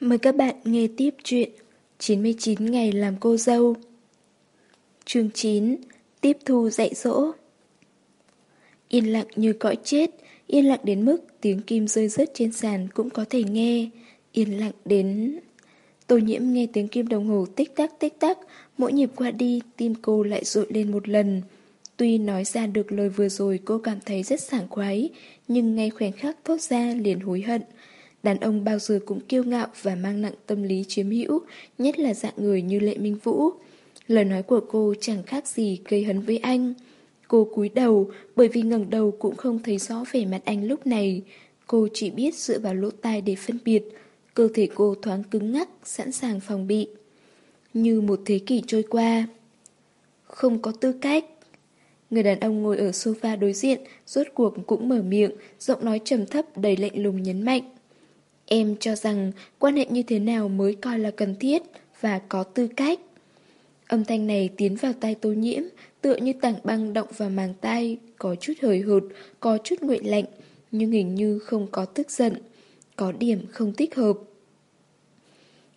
Mời các bạn nghe tiếp chuyện 99 ngày làm cô dâu. Chương 9 Tiếp thu dạy dỗ. Yên lặng như cõi chết, Yên lặng đến mức tiếng kim rơi rớt trên sàn cũng có thể nghe. Yên lặng đến... Tô nhiễm nghe tiếng kim đồng hồ tích tắc tích tắc. Mỗi nhịp qua đi, tim cô lại rội lên một lần. Tuy nói ra được lời vừa rồi cô cảm thấy rất sảng khoái, Nhưng ngay khoảnh khắc thốt ra liền hối hận. Đàn ông bao giờ cũng kiêu ngạo và mang nặng tâm lý chiếm hữu, nhất là dạng người như Lệ Minh Vũ. Lời nói của cô chẳng khác gì gây hấn với anh. Cô cúi đầu, bởi vì ngẩng đầu cũng không thấy rõ vẻ mặt anh lúc này. Cô chỉ biết dựa vào lỗ tai để phân biệt. Cơ thể cô thoáng cứng ngắc, sẵn sàng phòng bị. Như một thế kỷ trôi qua. Không có tư cách. Người đàn ông ngồi ở sofa đối diện, rốt cuộc cũng mở miệng, giọng nói trầm thấp đầy lạnh lùng nhấn mạnh. Em cho rằng quan hệ như thế nào mới coi là cần thiết và có tư cách. Âm thanh này tiến vào tai tô nhiễm, tựa như tảng băng động vào màng tai, có chút hời hợt, có chút nguội lạnh, nhưng hình như không có tức giận, có điểm không thích hợp.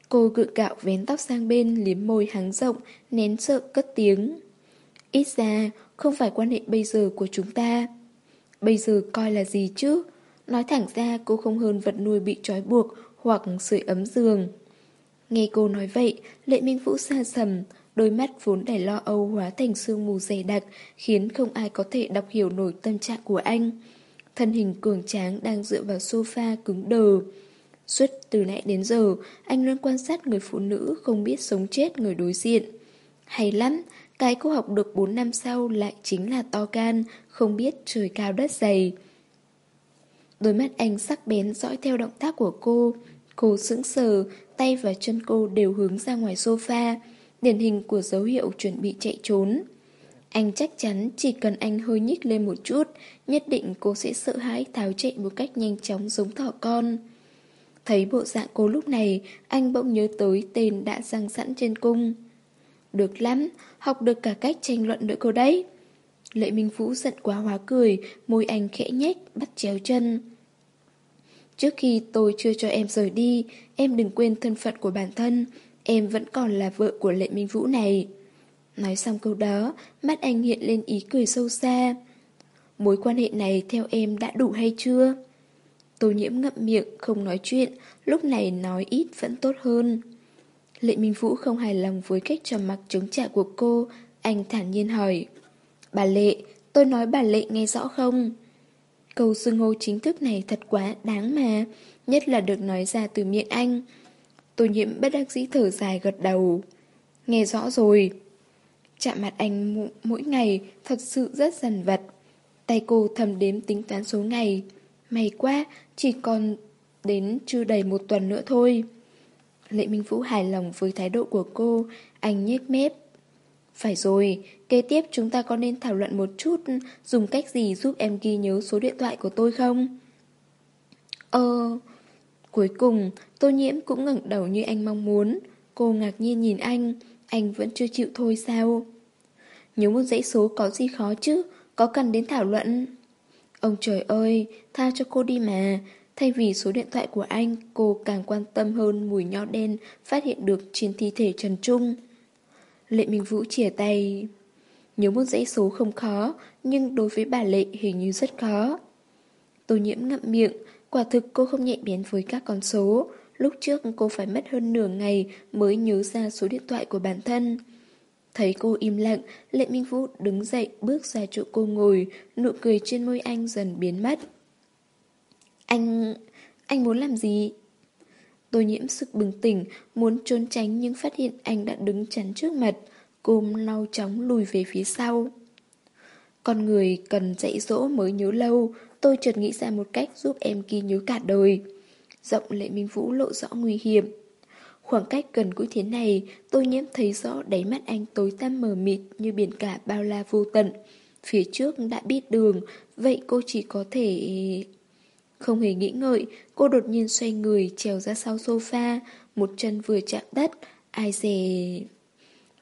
Cô gượng gạo vén tóc sang bên, liếm môi hắng rộng, nén sợ cất tiếng. Ít ra, không phải quan hệ bây giờ của chúng ta. Bây giờ coi là gì chứ? Nói thẳng ra cô không hơn vật nuôi bị trói buộc hoặc sưởi ấm giường. Nghe cô nói vậy, Lệ Minh Vũ xa sầm, đôi mắt vốn đầy lo âu hóa thành sương mù dày đặc, khiến không ai có thể đọc hiểu nổi tâm trạng của anh. Thân hình cường tráng đang dựa vào sofa cứng đờ. Suốt từ nãy đến giờ, anh luôn quan sát người phụ nữ không biết sống chết người đối diện. Hay lắm, cái cô học được 4 năm sau lại chính là to gan, không biết trời cao đất dày. Đôi mắt anh sắc bén dõi theo động tác của cô. Cô sững sờ, tay và chân cô đều hướng ra ngoài sofa, điển hình của dấu hiệu chuẩn bị chạy trốn. Anh chắc chắn chỉ cần anh hơi nhích lên một chút, nhất định cô sẽ sợ hãi tháo chạy một cách nhanh chóng giống thỏ con. Thấy bộ dạng cô lúc này, anh bỗng nhớ tới tên đã răng sẵn trên cung. Được lắm, học được cả cách tranh luận nữa cô đấy. Lệ Minh Vũ giận quá hóa cười, môi anh khẽ nhếch, bắt chéo chân. Trước khi tôi chưa cho em rời đi, em đừng quên thân phận của bản thân, em vẫn còn là vợ của Lệ Minh Vũ này. Nói xong câu đó, mắt anh hiện lên ý cười sâu xa. Mối quan hệ này theo em đã đủ hay chưa? Tô nhiễm ngậm miệng, không nói chuyện, lúc này nói ít vẫn tốt hơn. Lệ Minh Vũ không hài lòng với cách trầm mặc chống trả của cô, anh thản nhiên hỏi. Bà Lệ, tôi nói bà Lệ nghe rõ không? Câu xưng hô chính thức này thật quá đáng mà, nhất là được nói ra từ miệng anh. Tô nhiễm bất đắc dĩ thở dài gật đầu. Nghe rõ rồi. Chạm mặt anh mỗi ngày thật sự rất dần vật. Tay cô thầm đếm tính toán số ngày. May quá, chỉ còn đến chưa đầy một tuần nữa thôi. Lệ Minh Vũ hài lòng với thái độ của cô, anh nhếch mép. Phải rồi, kế tiếp chúng ta có nên thảo luận một chút dùng cách gì giúp em ghi nhớ số điện thoại của tôi không? Ờ... Cuối cùng, tô nhiễm cũng ngẩng đầu như anh mong muốn. Cô ngạc nhiên nhìn anh, anh vẫn chưa chịu thôi sao? Nhớ một dãy số có gì khó chứ, có cần đến thảo luận? Ông trời ơi, tha cho cô đi mà. Thay vì số điện thoại của anh, cô càng quan tâm hơn mùi nho đen phát hiện được trên thi thể Trần Trung. Lệ Minh Vũ chìa tay. Nhớ một dãy số không khó, nhưng đối với bà Lệ hình như rất khó. Tô nhiễm ngậm miệng, quả thực cô không nhạy bén với các con số. Lúc trước cô phải mất hơn nửa ngày mới nhớ ra số điện thoại của bản thân. Thấy cô im lặng, Lệ Minh Vũ đứng dậy bước ra chỗ cô ngồi, nụ cười trên môi anh dần biến mất. Anh... anh muốn làm gì? Tô nhiễm sức bừng tỉnh, muốn trốn tránh nhưng phát hiện anh đã đứng chắn trước mặt. Cô lau chóng lùi về phía sau. Con người cần dạy dỗ mới nhớ lâu, tôi chợt nghĩ ra một cách giúp em ghi nhớ cả đời. Giọng lệ minh vũ lộ rõ nguy hiểm. Khoảng cách gần gũi thế này, tôi nhiễm thấy rõ đáy mắt anh tối tăm mờ mịt như biển cả bao la vô tận. Phía trước đã biết đường, vậy cô chỉ có thể... Không hề nghĩ ngợi, cô đột nhiên xoay người trèo ra sau sofa, một chân vừa chạm đất, ai dè...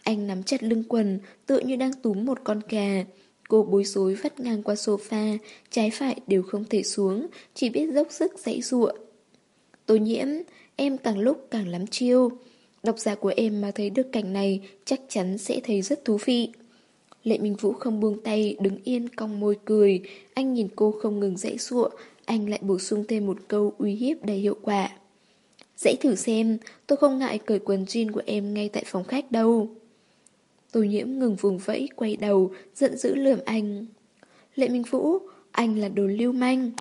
Anh nắm chặt lưng quần, tựa như đang túm một con gà. Cô bối rối vắt ngang qua sofa, trái phải đều không thể xuống, chỉ biết dốc sức dãy ruộng. Tô nhiễm, em càng lúc càng lắm chiêu. Độc giả của em mà thấy được cảnh này chắc chắn sẽ thấy rất thú vị. Lệ Minh Vũ không buông tay, đứng yên cong môi cười. Anh nhìn cô không ngừng dãy ruộng, anh lại bổ sung thêm một câu uy hiếp đầy hiệu quả. Dãy thử xem, tôi không ngại cởi quần jean của em ngay tại phòng khách đâu. Tô nhiễm ngừng vùng vẫy, quay đầu, giận dữ lườm anh. Lệ Minh Vũ, anh là đồ lưu manh.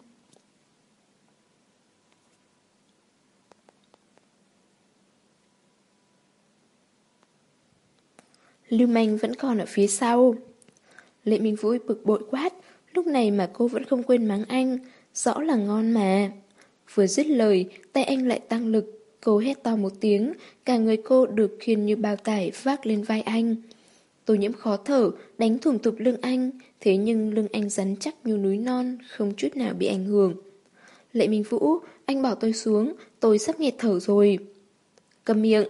Lưu manh vẫn còn ở phía sau. Lệ Minh Vũ bực bội quát, lúc này mà cô vẫn không quên mắng anh, rõ là ngon mà. Vừa dứt lời, tay anh lại tăng lực, cô hét to một tiếng, cả người cô được khiên như bao tải vác lên vai anh. Tô nhiễm khó thở, đánh thủng thụp lưng anh, thế nhưng lưng anh rắn chắc như núi non, không chút nào bị ảnh hưởng. Lệ Minh Vũ, anh bảo tôi xuống, tôi sắp nghẹt thở rồi. Cầm miệng.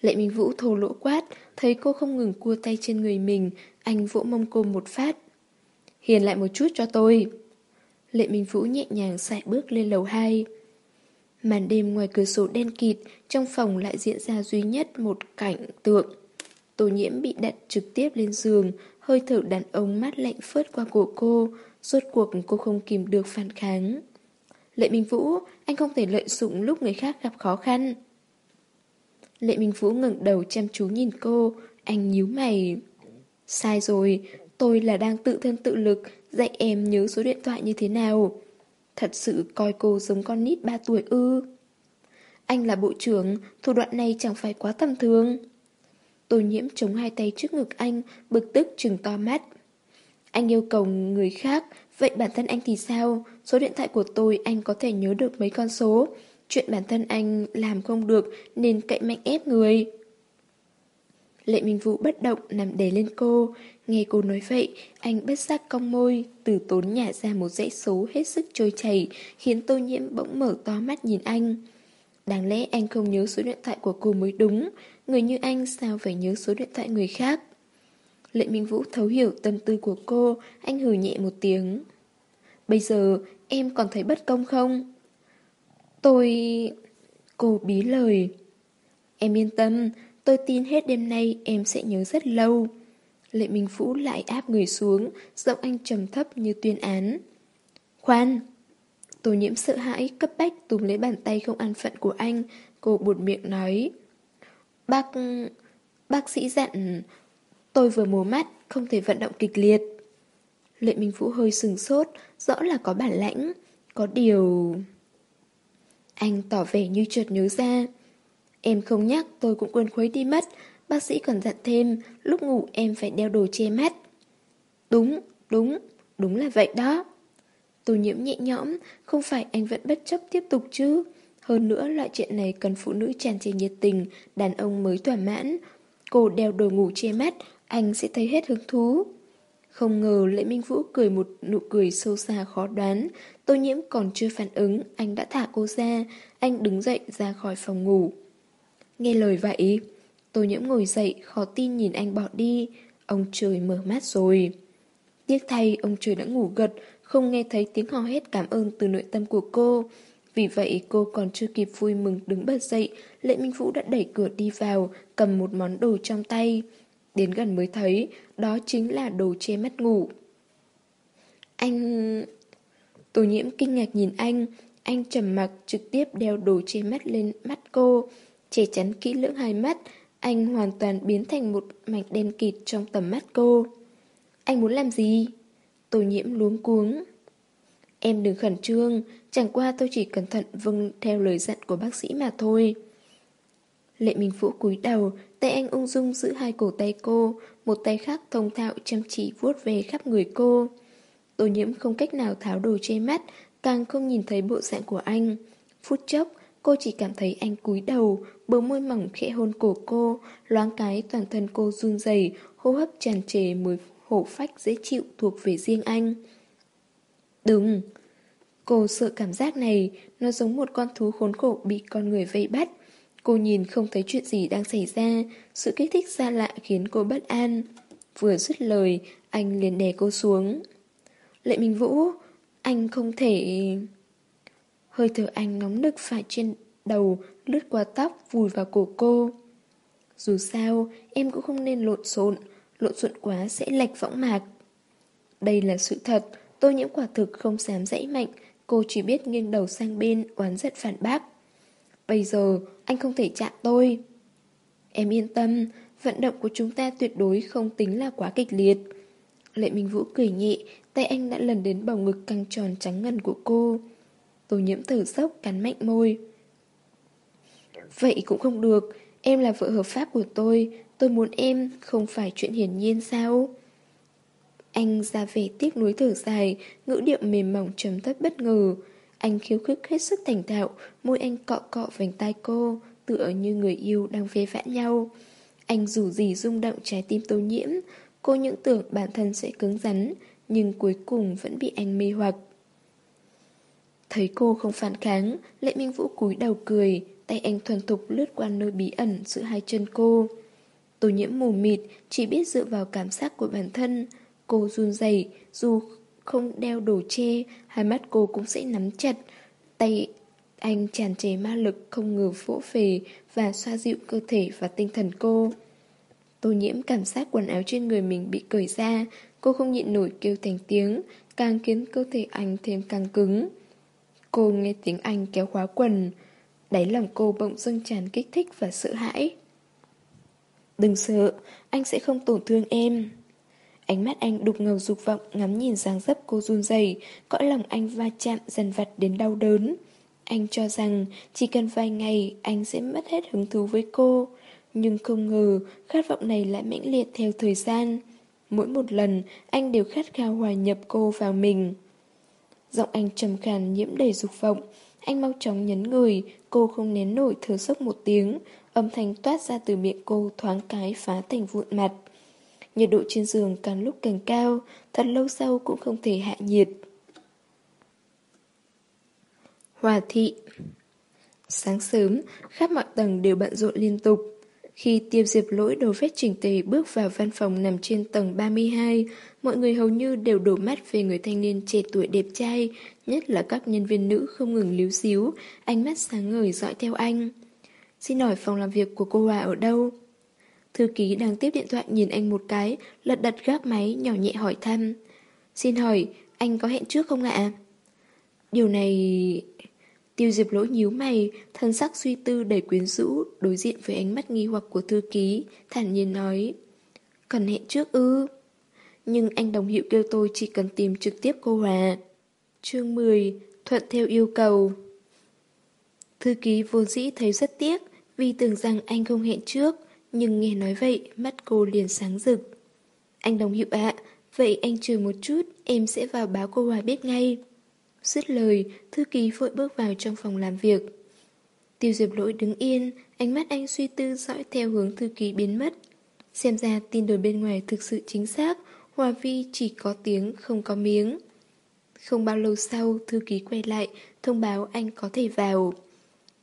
Lệ Minh Vũ thô lỗ quát, thấy cô không ngừng cua tay trên người mình, anh vỗ mông cô một phát. Hiền lại một chút cho tôi. Lệ Minh Vũ nhẹ nhàng sải bước lên lầu 2. Màn đêm ngoài cửa sổ đen kịt, trong phòng lại diễn ra duy nhất một cảnh tượng. Tô nhiễm bị đặt trực tiếp lên giường, hơi thở đàn ông mát lạnh phớt qua cổ cô, rốt cuộc cô không kìm được phản kháng. Lệ Minh Vũ, anh không thể lợi dụng lúc người khác gặp khó khăn. Lệ Minh Vũ ngẩng đầu chăm chú nhìn cô, anh nhíu mày. Sai rồi, tôi là đang tự thân tự lực dạy em nhớ số điện thoại như thế nào. Thật sự coi cô giống con nít 3 tuổi ư. Anh là bộ trưởng, thủ đoạn này chẳng phải quá tầm thường. Tô nhiễm chống hai tay trước ngực anh, bực tức trừng to mắt. Anh yêu cầu người khác, vậy bản thân anh thì sao? Số điện thoại của tôi anh có thể nhớ được mấy con số. Chuyện bản thân anh làm không được nên cậy mạnh ép người. Lệ Minh Vũ bất động nằm đè lên cô. Nghe cô nói vậy, anh bất giác cong môi, từ tốn nhả ra một dãy số hết sức trôi chảy, khiến tô nhiễm bỗng mở to mắt nhìn anh. Đáng lẽ anh không nhớ số điện thoại của cô mới đúng, người như anh sao phải nhớ số điện thoại người khác. Lệ Minh Vũ thấu hiểu tâm tư của cô, anh hừ nhẹ một tiếng. Bây giờ, em còn thấy bất công không? Tôi... Cô bí lời. Em yên tâm, tôi tin hết đêm nay em sẽ nhớ rất lâu. Lệ Minh Vũ lại áp người xuống, giọng anh trầm thấp như tuyên án. Khoan! Tô nhiễm sợ hãi, cấp bách túm lấy bàn tay không an phận của anh, cô buột miệng nói. Bác... bác sĩ dặn... Tôi vừa mổ mắt, không thể vận động kịch liệt. Lệ Minh Vũ hơi sừng sốt, rõ là có bản lãnh. Có điều... Anh tỏ vẻ như chợt nhớ ra. Em không nhắc tôi cũng quên khuấy đi mất. Bác sĩ còn dặn thêm, lúc ngủ em phải đeo đồ che mắt. Đúng, đúng, đúng là vậy đó. Tô nhiễm nhẹ nhõm, không phải anh vẫn bất chấp tiếp tục chứ. Hơn nữa loại chuyện này cần phụ nữ tràn trề nhiệt tình, đàn ông mới thỏa mãn. Cô đeo đồ ngủ che mắt, anh sẽ thấy hết hứng thú. Không ngờ Lệ Minh Vũ cười một nụ cười sâu xa khó đoán. Tô nhiễm còn chưa phản ứng, anh đã thả cô ra. Anh đứng dậy ra khỏi phòng ngủ. Nghe lời vậy, Tô nhiễm ngồi dậy, khó tin nhìn anh bỏ đi. Ông trời mở mắt rồi. Tiếc thay, ông trời đã ngủ gật, không nghe thấy tiếng hò hét cảm ơn từ nội tâm của cô. Vì vậy cô còn chưa kịp vui mừng đứng bật dậy, Lệ Minh Vũ đã đẩy cửa đi vào, cầm một món đồ trong tay. Đến gần mới thấy, đó chính là đồ che mắt ngủ. Anh... Tô nhiễm kinh ngạc nhìn anh, anh trầm mặc trực tiếp đeo đồ che mắt lên mắt cô, che chắn kỹ lưỡng hai mắt, anh hoàn toàn biến thành một mảnh đen kịt trong tầm mắt cô. Anh muốn làm gì? Tô nhiễm luống cuống. Em đừng khẩn trương, chẳng qua tôi chỉ cẩn thận vâng theo lời dặn của bác sĩ mà thôi. Lệ Minh Vũ cúi đầu, tay anh ung dung giữ hai cổ tay cô, một tay khác thông thạo chăm chỉ vuốt về khắp người cô. Tô nhiễm không cách nào tháo đồ che mắt, càng không nhìn thấy bộ dạng của anh. Phút chốc, cô chỉ cảm thấy anh cúi đầu, bờ môi mỏng khẽ hôn cổ cô, loáng cái toàn thân cô run rẩy, hô hấp tràn trề mùi hổ phách dễ chịu thuộc về riêng anh. Đừng! Cô sợ cảm giác này, nó giống một con thú khốn khổ bị con người vây bắt. Cô nhìn không thấy chuyện gì đang xảy ra, sự kích thích xa lạ khiến cô bất an. Vừa dứt lời, anh liền đè cô xuống. Lệ Minh Vũ, anh không thể... Hơi thở anh nóng nực phải trên đầu, lướt qua tóc, vùi vào cổ cô. Dù sao, em cũng không nên lộn xộn, lộn xộn quá sẽ lệch võng mạc. Đây là sự thật, tôi nhiễm quả thực không dám dãy mạnh, cô chỉ biết nghiêng đầu sang bên, oán giận phản bác. Bây giờ, anh không thể chạm tôi. Em yên tâm, vận động của chúng ta tuyệt đối không tính là quá kịch liệt. Lệ Minh Vũ cười nhẹ, tay anh đã lần đến bầu ngực căng tròn trắng ngần của cô. Tô nhiễm thở dốc cắn mạnh môi. Vậy cũng không được, em là vợ hợp pháp của tôi, tôi muốn em, không phải chuyện hiển nhiên sao? Anh ra vẻ tiếc núi thở dài, ngữ điệu mềm mỏng trầm thấp bất ngờ. Anh khiêu khích hết sức thành thạo, môi anh cọ cọ vành tai cô, tựa như người yêu đang phê vãn nhau. Anh dù gì rung động trái tim tô nhiễm, cô những tưởng bản thân sẽ cứng rắn, nhưng cuối cùng vẫn bị anh mê hoặc. Thấy cô không phản kháng, Lệ Minh Vũ cúi đầu cười, tay anh thuần thục lướt qua nơi bí ẩn giữa hai chân cô. Tô nhiễm mù mịt, chỉ biết dựa vào cảm giác của bản thân. Cô run rẩy, dù không đeo đồ che, hai mắt cô cũng sẽ nắm chặt. Tay anh tràn trề ma lực không ngờ vỗ về và xoa dịu cơ thể và tinh thần cô. Tô nhiễm cảm giác quần áo trên người mình bị cởi ra, cô không nhịn nổi kêu thành tiếng, càng khiến cơ thể anh thêm căng cứng. Cô nghe tiếng anh kéo khóa quần, đáy lòng cô bỗng dâng tràn kích thích và sợ hãi. Đừng sợ, anh sẽ không tổn thương em. Ánh mắt anh đục ngầu dục vọng ngắm nhìn dáng dấp cô run rẩy, cõi lòng anh va chạm dần vặt đến đau đớn. Anh cho rằng chỉ cần vài ngày anh sẽ mất hết hứng thú với cô. Nhưng không ngờ khát vọng này lại mãnh liệt theo thời gian. Mỗi một lần anh đều khát khao hòa nhập cô vào mình. Giọng anh trầm khàn nhiễm đầy dục vọng. Anh mau chóng nhấn người, cô không nén nổi thở sốc một tiếng. Âm thanh toát ra từ miệng cô thoáng cái phá thành vụn mặt. Nhiệt độ trên giường càng lúc càng cao, thật lâu sau cũng không thể hạ nhiệt. Hòa thị Sáng sớm, khắp mọi tầng đều bận rộn liên tục. Khi tiêu diệp lỗi đồ vết chỉnh tề bước vào văn phòng nằm trên tầng 32, mọi người hầu như đều đổ mắt về người thanh niên trẻ tuổi đẹp trai, nhất là các nhân viên nữ không ngừng líu xíu, ánh mắt sáng ngời dõi theo anh. Xin hỏi phòng làm việc của cô Hòa ở đâu? Thư ký đang tiếp điện thoại nhìn anh một cái, lật đặt gác máy nhỏ nhẹ hỏi thăm. Xin hỏi, anh có hẹn trước không ạ? Điều này... Tiêu diệp lỗi nhíu mày, thân sắc suy tư đầy quyến rũ, đối diện với ánh mắt nghi hoặc của thư ký, thản nhiên nói. Cần hẹn trước ư? Nhưng anh đồng hiệu kêu tôi chỉ cần tìm trực tiếp cô Hòa. Chương 10, thuận theo yêu cầu. Thư ký vô dĩ thấy rất tiếc, vì tưởng rằng anh không hẹn trước, nhưng nghe nói vậy, mắt cô liền sáng rực. Anh đồng hiệu ạ, vậy anh chờ một chút, em sẽ vào báo cô Hòa biết ngay. Dứt lời, thư ký vội bước vào trong phòng làm việc. Tiêu diệp lỗi đứng yên, ánh mắt anh suy tư dõi theo hướng thư ký biến mất. Xem ra tin đồn bên ngoài thực sự chính xác, Hòa Vi chỉ có tiếng không có miếng. Không bao lâu sau, thư ký quay lại, thông báo anh có thể vào.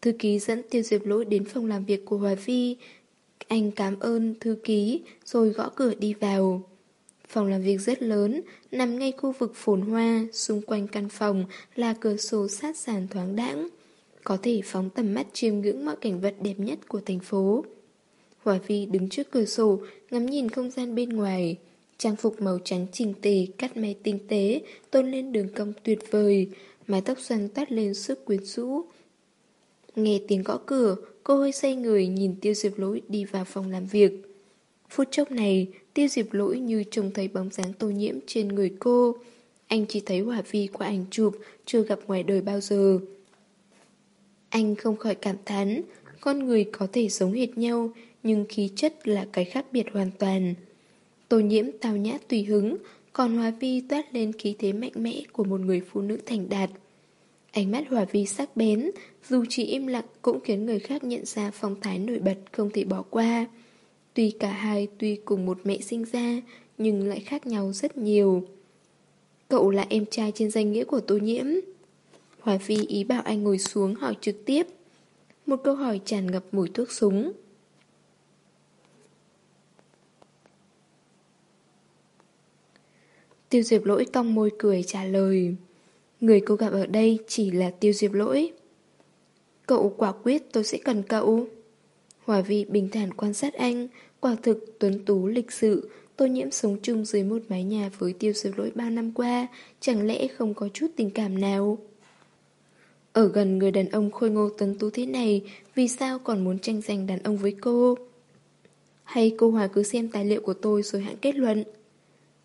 Thư ký dẫn Tiêu Diệp Lỗi đến phòng làm việc của Hòa Vi. Anh cảm ơn thư ký, rồi gõ cửa đi vào. Phòng làm việc rất lớn, nằm ngay khu vực phồn hoa, xung quanh căn phòng là cửa sổ sát sàn thoáng đãng. Có thể phóng tầm mắt chiêm ngưỡng mọi cảnh vật đẹp nhất của thành phố. Hòa Vi đứng trước cửa sổ, ngắm nhìn không gian bên ngoài. Trang phục màu trắng chỉnh tề, cắt may tinh tế, tôn lên đường cong tuyệt vời, mái tóc xoăn toát lên sức quyến rũ. Nghe tiếng gõ cửa, cô hơi say người nhìn tiêu diệp lỗi đi vào phòng làm việc. Phút chốc này, tiêu diệp lỗi như trông thấy bóng dáng tô nhiễm trên người cô. Anh chỉ thấy hỏa vi qua ảnh chụp, chưa gặp ngoài đời bao giờ. Anh không khỏi cảm thán, con người có thể giống hệt nhau, nhưng khí chất là cái khác biệt hoàn toàn. Tô nhiễm tào nhã tùy hứng, còn Hòa Vi toát lên khí thế mạnh mẽ của một người phụ nữ thành đạt. Ánh mắt Hòa Vi sắc bén, dù chỉ im lặng cũng khiến người khác nhận ra phong thái nổi bật không thể bỏ qua. Tuy cả hai tuy cùng một mẹ sinh ra, nhưng lại khác nhau rất nhiều. Cậu là em trai trên danh nghĩa của Tô Nhiễm. Hòa Vi ý bảo anh ngồi xuống hỏi trực tiếp. Một câu hỏi tràn ngập mùi thuốc súng. Tiêu diệp lỗi cong môi cười trả lời Người cô gặp ở đây chỉ là tiêu diệp lỗi. Cậu quả quyết tôi sẽ cần cậu. Hòa vị bình thản quan sát anh, quả thực tuấn tú lịch sự, tô nhiễm sống chung dưới một mái nhà với tiêu diệp lỗi bao năm qua, chẳng lẽ không có chút tình cảm nào? Ở gần người đàn ông khôi ngô tuấn tú thế này, vì sao còn muốn tranh giành đàn ông với cô? Hay cô Hòa cứ xem tài liệu của tôi rồi hãng kết luận?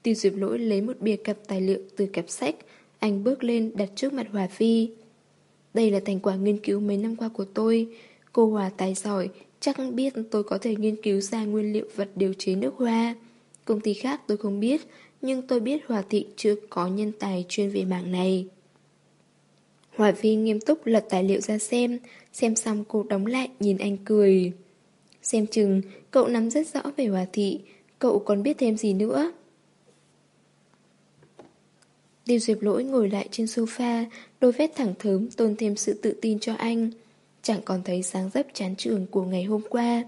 Tiêu diệp lỗi lấy một bìa cặp tài liệu từ cặp sách, anh bước lên đặt trước mặt Hòa Phi. Đây là thành quả nghiên cứu mấy năm qua của tôi. Cô Hòa tài giỏi, chắc biết tôi có thể nghiên cứu ra nguyên liệu vật điều chế nước hoa. Công ty khác tôi không biết, nhưng tôi biết Hòa Thị chưa có nhân tài chuyên về mảng này. Hòa Vi nghiêm túc lật tài liệu ra xem, xem xong cô đóng lại nhìn anh cười. Xem chừng, cậu nắm rất rõ về Hòa Thị, cậu còn biết thêm gì nữa. Tiêu Diệp Lỗi ngồi lại trên sofa, đôi vết thẳng thớm tôn thêm sự tự tin cho anh. Chẳng còn thấy sáng dấp chán trường của ngày hôm qua.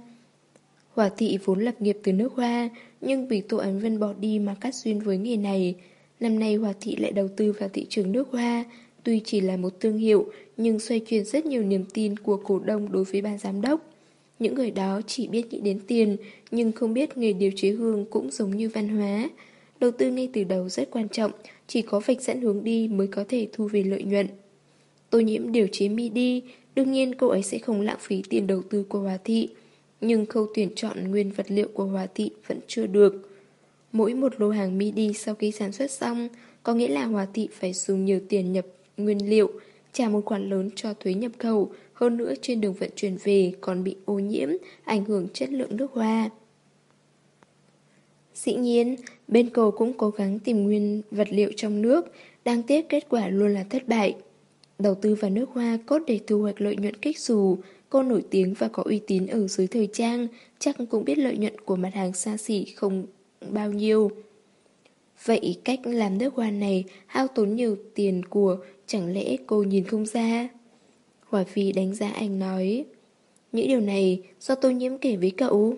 Hòa thị vốn lập nghiệp từ nước hoa, nhưng vì Tô Ánh Vân bỏ đi mà cắt duyên với nghề này. Năm nay Hòa thị lại đầu tư vào thị trường nước hoa, tuy chỉ là một thương hiệu, nhưng xoay chuyển rất nhiều niềm tin của cổ đông đối với ban giám đốc. Những người đó chỉ biết nghĩ đến tiền, nhưng không biết nghề điều chế hương cũng giống như văn hóa. Đầu tư ngay từ đầu rất quan trọng, chỉ có vạch dẫn hướng đi mới có thể thu về lợi nhuận. Tô nhiễm điều chế MIDI, đương nhiên cô ấy sẽ không lãng phí tiền đầu tư của Hòa Thị. Nhưng khâu tuyển chọn nguyên vật liệu của Hòa Thị vẫn chưa được. Mỗi một lô hàng MIDI sau khi sản xuất xong, có nghĩa là Hòa Thị phải dùng nhiều tiền nhập nguyên liệu, trả một khoản lớn cho thuế nhập khẩu, hơn nữa trên đường vận chuyển về còn bị ô nhiễm, ảnh hưởng chất lượng nước hoa. Dĩ nhiên, bên cầu cũng cố gắng tìm nguyên vật liệu trong nước, đáng tiếc kết quả luôn là thất bại. Đầu tư vào nước hoa cốt để thu hoạch lợi nhuận kích dù, cô nổi tiếng và có uy tín ở dưới thời trang, chắc cũng biết lợi nhuận của mặt hàng xa xỉ không bao nhiêu. Vậy cách làm nước hoa này hao tốn nhiều tiền của, chẳng lẽ cô nhìn không ra? Hòa Phi đánh giá anh nói, những điều này do tôi nhiễm kể với cậu.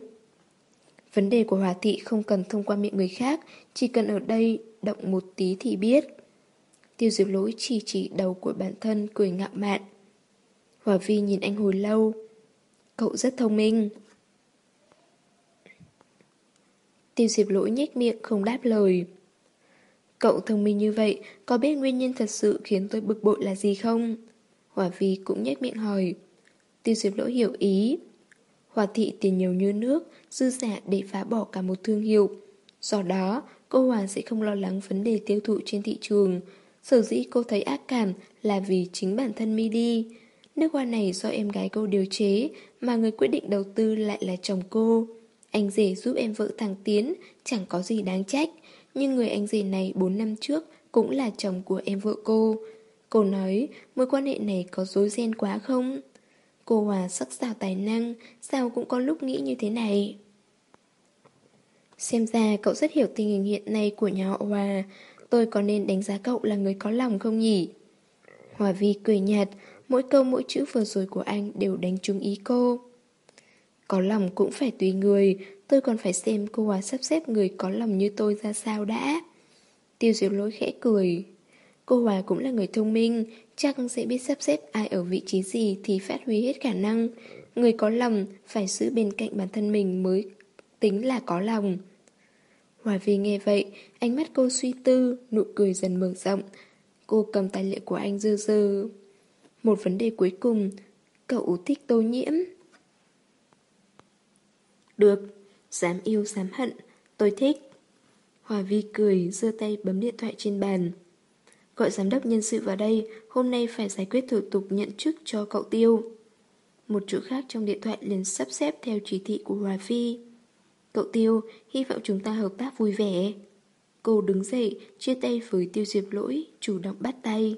Vấn đề của Hòa Thị không cần thông qua miệng người khác, chỉ cần ở đây động một tí thì biết. Tiêu diệp lỗi chỉ chỉ đầu của bản thân cười ngạo mạn. Hòa Vi nhìn anh hồi lâu. Cậu rất thông minh. Tiêu diệp lỗi nhếch miệng không đáp lời. Cậu thông minh như vậy, có biết nguyên nhân thật sự khiến tôi bực bội là gì không? Hòa Vi cũng nhếch miệng hỏi. Tiêu diệp lỗi hiểu ý. Hoa thị tiền nhiều như nước, dư giả để phá bỏ cả một thương hiệu. Do đó, cô Hòa sẽ không lo lắng vấn đề tiêu thụ trên thị trường. Sở dĩ cô thấy ác cảm là vì chính bản thân Midi. Nước hoa này do em gái cô điều chế, mà người quyết định đầu tư lại là chồng cô. Anh rể giúp em vợ thằng Tiến, chẳng có gì đáng trách. Nhưng người anh rể này 4 năm trước cũng là chồng của em vợ cô. Cô nói, mối quan hệ này có dối ren quá không? Cô Hòa sắc sảo tài năng, sao cũng có lúc nghĩ như thế này. Xem ra cậu rất hiểu tình hình hiện nay của nhà họ Hòa, tôi có nên đánh giá cậu là người có lòng không nhỉ? Hòa Vi cười nhạt, mỗi câu mỗi chữ vừa rồi của anh đều đánh trúng ý cô. Có lòng cũng phải tùy người, tôi còn phải xem cô Hòa sắp xếp người có lòng như tôi ra sao đã. Tiêu diệu lối khẽ cười. Cô Hòa cũng là người thông minh, chắc sẽ biết sắp xếp ai ở vị trí gì thì phát huy hết khả năng. Người có lòng phải giữ bên cạnh bản thân mình mới tính là có lòng. Hòa Vi nghe vậy, ánh mắt cô suy tư, nụ cười dần mở rộng. Cô cầm tài liệu của anh dơ dơ. Một vấn đề cuối cùng, cậu thích tô nhiễm. Được, dám yêu dám hận, tôi thích. Hòa Vi cười, giơ tay bấm điện thoại trên bàn. Gọi giám đốc nhân sự vào đây, hôm nay phải giải quyết thủ tục nhận chức cho cậu Tiêu. Một chỗ khác trong điện thoại liền sắp xếp theo chỉ thị của Hòa Phi. Cậu Tiêu, hy vọng chúng ta hợp tác vui vẻ. Cô đứng dậy, chia tay với Tiêu Diệp Lỗi, chủ động bắt tay.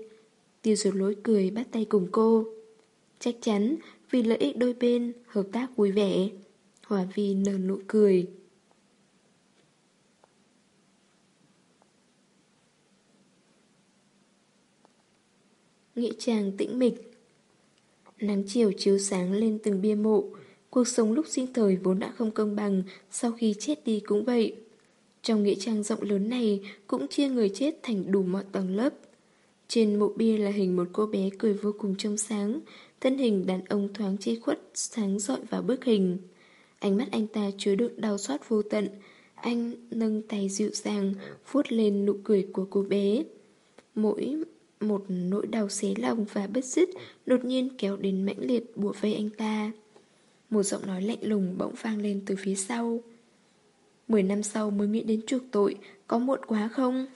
Tiêu Diệp Lỗi cười bắt tay cùng cô. Chắc chắn, vì lợi ích đôi bên, hợp tác vui vẻ. Hòa Vi nở nụ cười. Nghĩa trang tĩnh mịch. Nắng chiều chiếu sáng lên từng bia mộ. Cuộc sống lúc sinh thời vốn đã không công bằng Sau khi chết đi cũng vậy. Trong nghĩa trang rộng lớn này Cũng chia người chết thành đủ mọi tầng lớp. Trên mộ bia là hình một cô bé cười vô cùng trong sáng, thân hình đàn ông thoáng che khuất, sáng rọi vào bức hình. Ánh mắt anh ta chứa đựng đau xót vô tận, anh nâng tay dịu dàng, vuốt lên nụ cười của cô bé. Mỗi một nỗi đau xé lòng và bất dứt đột nhiên kéo đến mãnh liệt bùa vây anh ta. Một giọng nói lạnh lùng bỗng vang lên từ phía sau. Mười năm sau mới nghĩ đến chuộc tội, có muộn quá không?